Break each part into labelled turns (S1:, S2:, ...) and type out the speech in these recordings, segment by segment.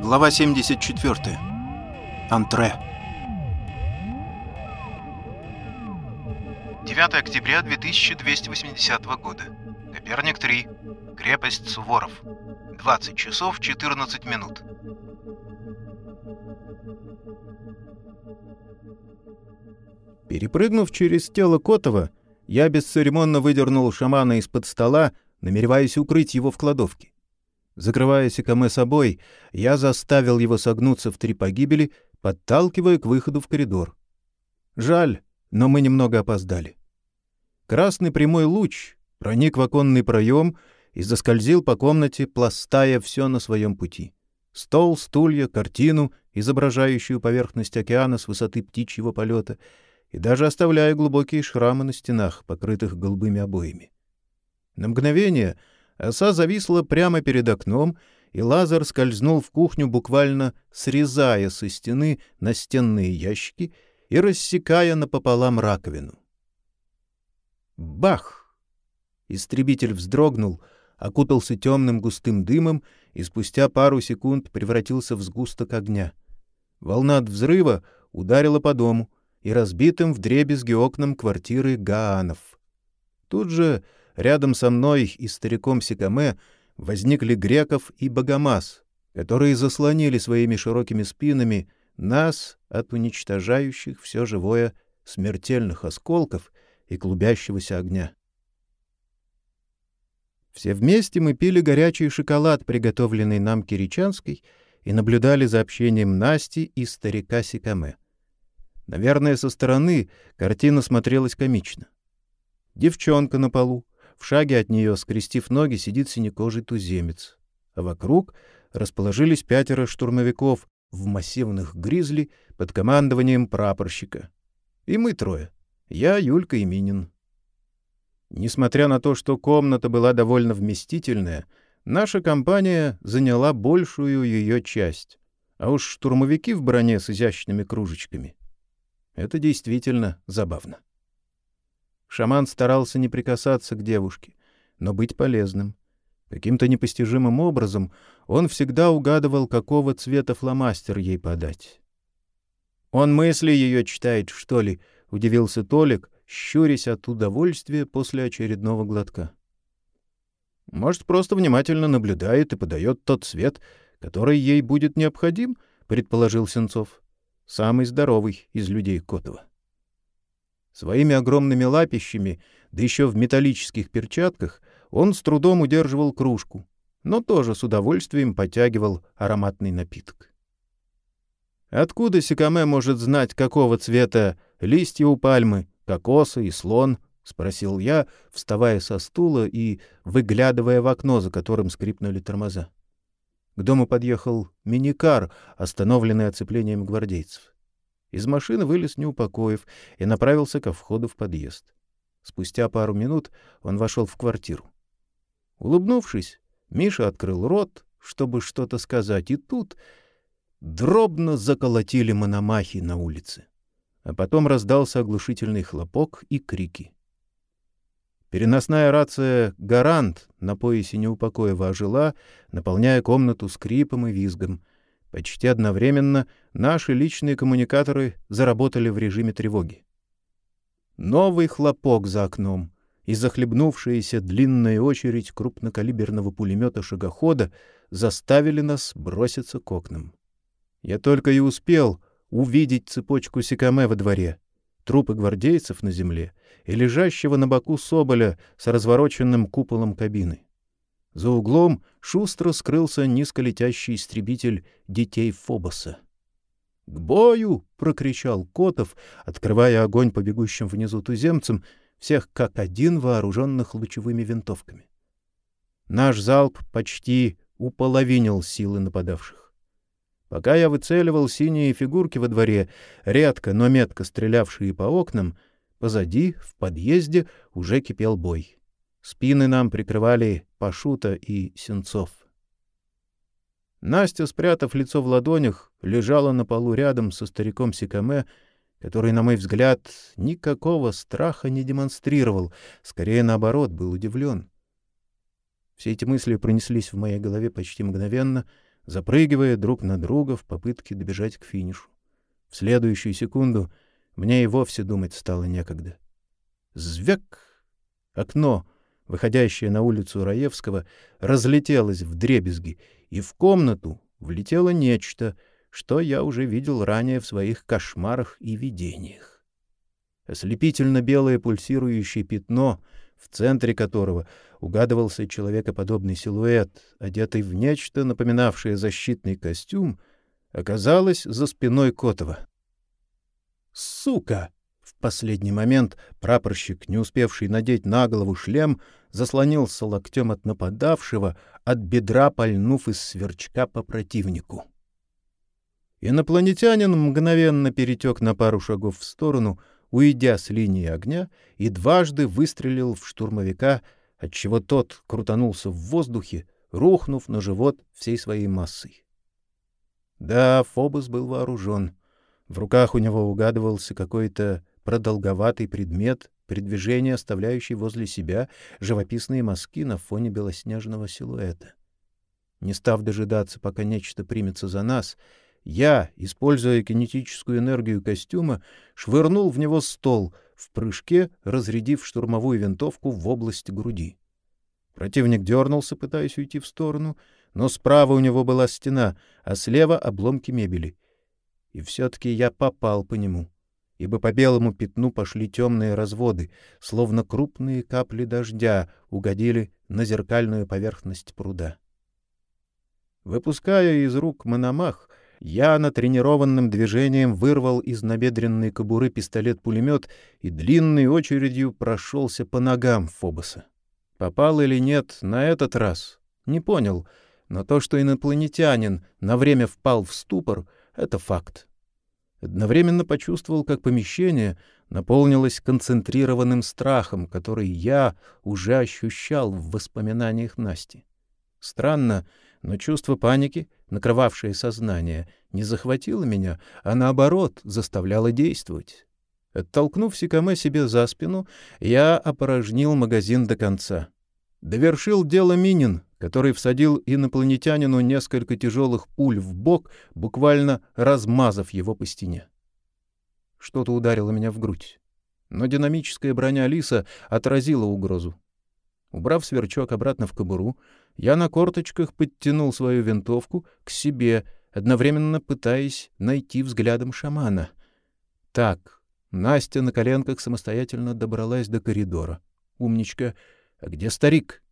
S1: Глава 74. Антре. 9 октября 2280 года. Коперник 3. Крепость Суворов. 20 часов 14 минут.
S2: Перепрыгнув через тело Котова, я бесцеремонно выдернул шамана из-под стола, намереваясь укрыть его в кладовке. Закрывая Сикаме собой, я заставил его согнуться в три погибели, подталкивая к выходу в коридор. Жаль, но мы немного опоздали. Красный прямой луч проник в оконный проем и заскользил по комнате, пластая все на своем пути. Стол, стулья, картину, изображающую поверхность океана с высоты птичьего полета, и даже оставляя глубокие шрамы на стенах, покрытых голубыми обоями. На мгновение — Оса зависла прямо перед окном, и Лазар скользнул в кухню, буквально срезая со стены настенные ящики и рассекая напополам раковину. Бах! Истребитель вздрогнул, окутался темным густым дымом и спустя пару секунд превратился в сгусток огня. Волна от взрыва ударила по дому и разбитым вдребезги окнам квартиры Гаанов. Тут же Рядом со мной и стариком Сикаме возникли Греков и Богомаз, которые заслонили своими широкими спинами нас от уничтожающих все живое смертельных осколков и клубящегося огня. Все вместе мы пили горячий шоколад, приготовленный нам Киричанской, и наблюдали за общением Насти и старика Сикаме. Наверное, со стороны картина смотрелась комично. Девчонка на полу, в шаге от нее, скрестив ноги, сидит синекожий туземец. А вокруг расположились пятеро штурмовиков в массивных гризли под командованием прапорщика. И мы трое. Я, Юлька и Минин. Несмотря на то, что комната была довольно вместительная, наша компания заняла большую ее часть. А уж штурмовики в броне с изящными кружечками. Это действительно забавно. Шаман старался не прикасаться к девушке, но быть полезным. Каким-то непостижимым образом он всегда угадывал, какого цвета фломастер ей подать. «Он мысли ее читает, что ли?» — удивился Толик, щурясь от удовольствия после очередного глотка. «Может, просто внимательно наблюдает и подает тот цвет, который ей будет необходим?» — предположил Сенцов. «Самый здоровый из людей Котова». Своими огромными лапищами, да еще в металлических перчатках, он с трудом удерживал кружку, но тоже с удовольствием потягивал ароматный напиток. Откуда Сикаме может знать, какого цвета листья у пальмы, кокоса и слон? — спросил я, вставая со стула и выглядывая в окно, за которым скрипнули тормоза. К дому подъехал миникар, остановленный оцеплением гвардейцев. Из машины вылез Неупокоев и направился ко входу в подъезд. Спустя пару минут он вошел в квартиру. Улыбнувшись, Миша открыл рот, чтобы что-то сказать, и тут дробно заколотили мономахи на улице. А потом раздался оглушительный хлопок и крики. Переносная рация «Гарант» на поясе Неупокоева ожила, наполняя комнату скрипом и визгом — Почти одновременно наши личные коммуникаторы заработали в режиме тревоги. Новый хлопок за окном и захлебнувшаяся длинная очередь крупнокалиберного пулемета шагохода заставили нас броситься к окнам. Я только и успел увидеть цепочку Сикаме во дворе, трупы гвардейцев на земле и лежащего на боку Соболя с развороченным куполом кабины. За углом шустро скрылся низколетящий истребитель детей Фобоса. «К бою!» — прокричал Котов, открывая огонь по бегущим внизу туземцам, всех как один вооруженных лучевыми винтовками. Наш залп почти уполовинил силы нападавших. Пока я выцеливал синие фигурки во дворе, редко, но метко стрелявшие по окнам, позади, в подъезде, уже кипел бой. Спины нам прикрывали Пашута и Сенцов. Настя, спрятав лицо в ладонях, лежала на полу рядом со стариком Сикаме, который, на мой взгляд, никакого страха не демонстрировал, скорее наоборот, был удивлен. Все эти мысли пронеслись в моей голове почти мгновенно, запрыгивая друг на друга в попытке добежать к финишу. В следующую секунду мне и вовсе думать стало некогда. Звяк! Окно, выходящее на улицу Раевского, разлетелось в дребезги, и в комнату влетело нечто, что я уже видел ранее в своих кошмарах и видениях. Ослепительно белое пульсирующее пятно, в центре которого угадывался человекоподобный силуэт, одетый в нечто, напоминавшее защитный костюм, оказалось за спиной Котова. «Сука!» В последний момент прапорщик, не успевший надеть на голову шлем, заслонился локтем от нападавшего, от бедра пальнув из сверчка по противнику. Инопланетянин мгновенно перетек на пару шагов в сторону, уйдя с линии огня, и дважды выстрелил в штурмовика, отчего тот крутанулся в воздухе, рухнув на живот всей своей массой. Да, Фобос был вооружен. В руках у него угадывался какой-то продолговатый предмет, при движении оставляющий возле себя живописные мазки на фоне белоснежного силуэта. Не став дожидаться, пока нечто примется за нас, я, используя кинетическую энергию костюма, швырнул в него стол, в прыжке разрядив штурмовую винтовку в область груди. Противник дернулся, пытаясь уйти в сторону, но справа у него была стена, а слева — обломки мебели. И все-таки я попал по нему ибо по белому пятну пошли темные разводы, словно крупные капли дождя угодили на зеркальную поверхность пруда. Выпуская из рук мономах, я натренированным движением вырвал из набедренной кобуры пистолет-пулемет и длинной очередью прошелся по ногам Фобоса. Попал или нет на этот раз, не понял, но то, что инопланетянин на время впал в ступор, — это факт. Одновременно почувствовал, как помещение наполнилось концентрированным страхом, который я уже ощущал в воспоминаниях Насти. Странно, но чувство паники, накрывавшее сознание, не захватило меня, а наоборот заставляло действовать. Оттолкнув Сикаме себе за спину, я опорожнил магазин до конца. Довершил дело Минин, который всадил инопланетянину несколько тяжелых пуль в бок, буквально размазав его по стене. Что-то ударило меня в грудь, но динамическая броня Лиса отразила угрозу. Убрав сверчок обратно в кобуру, я на корточках подтянул свою винтовку к себе, одновременно пытаясь найти взглядом шамана. Так, Настя на коленках самостоятельно добралась до коридора. Умничка. А где старик?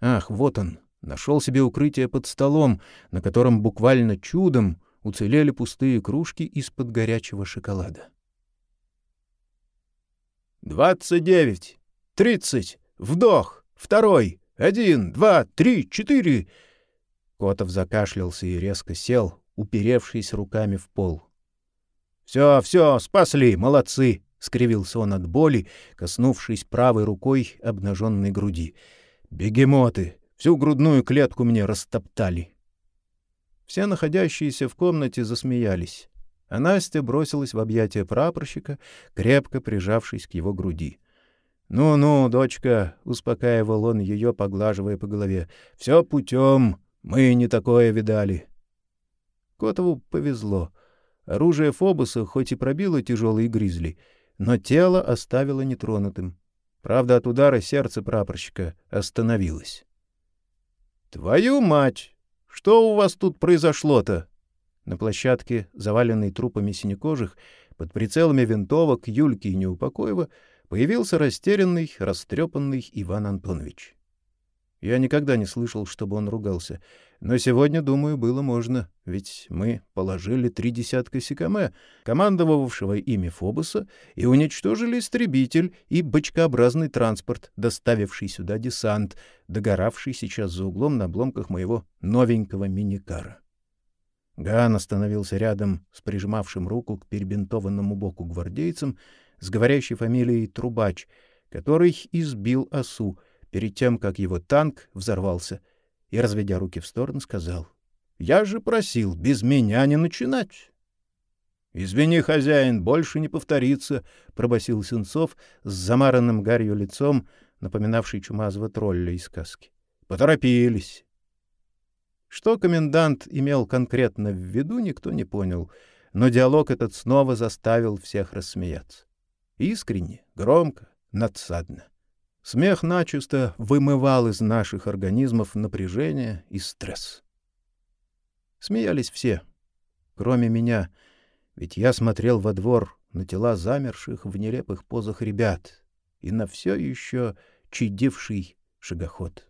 S2: Ах, вот он, нашел себе укрытие под столом, на котором буквально чудом уцелели пустые кружки из-под горячего шоколада. «Двадцать девять! Тридцать! Вдох! Второй! Один, два, три, четыре!» Котов закашлялся и резко сел, уперевшись руками в пол. «Все, все, спасли, молодцы!» — скривился он от боли, коснувшись правой рукой обнаженной груди. «Бегемоты! Всю грудную клетку мне растоптали. Все находящиеся в комнате засмеялись, а Настя бросилась в объятия прапорщика, крепко прижавшись к его груди. «Ну-ну, дочка», — успокаивал он ее, поглаживая по голове, — «все путем, мы не такое видали». Котову повезло. Оружие Фобуса хоть и пробило тяжелый гризли, но тело оставило нетронутым. Правда, от удара сердце прапорщика остановилось. «Твою мать! Что у вас тут произошло-то?» На площадке, заваленной трупами синекожих, под прицелами винтовок Юльки и Неупокоева, появился растерянный, растрепанный Иван Антонович. Я никогда не слышал, чтобы он ругался. Но сегодня, думаю, было можно, ведь мы положили три десятка сикаме, командовавшего ими Фобоса, и уничтожили истребитель и бочкообразный транспорт, доставивший сюда десант, догоравший сейчас за углом на обломках моего новенького миникара. Ган остановился рядом с прижимавшим руку к перебинтованному боку гвардейцем с говорящей фамилией Трубач, который избил осу — перед тем, как его танк взорвался, и, разведя руки в сторону, сказал, «Я же просил без меня не начинать». «Извини, хозяин, больше не повторится», — пробасил Сенцов с замаранным гарью лицом, напоминавший чумазого тролля из сказки. «Поторопились». Что комендант имел конкретно в виду, никто не понял, но диалог этот снова заставил всех рассмеяться. Искренне, громко, надсадно. Смех начисто вымывал из наших организмов напряжение и стресс. Смеялись все, кроме меня, ведь я смотрел во двор на тела замерших в нелепых позах ребят и на все еще чадивший шагоход.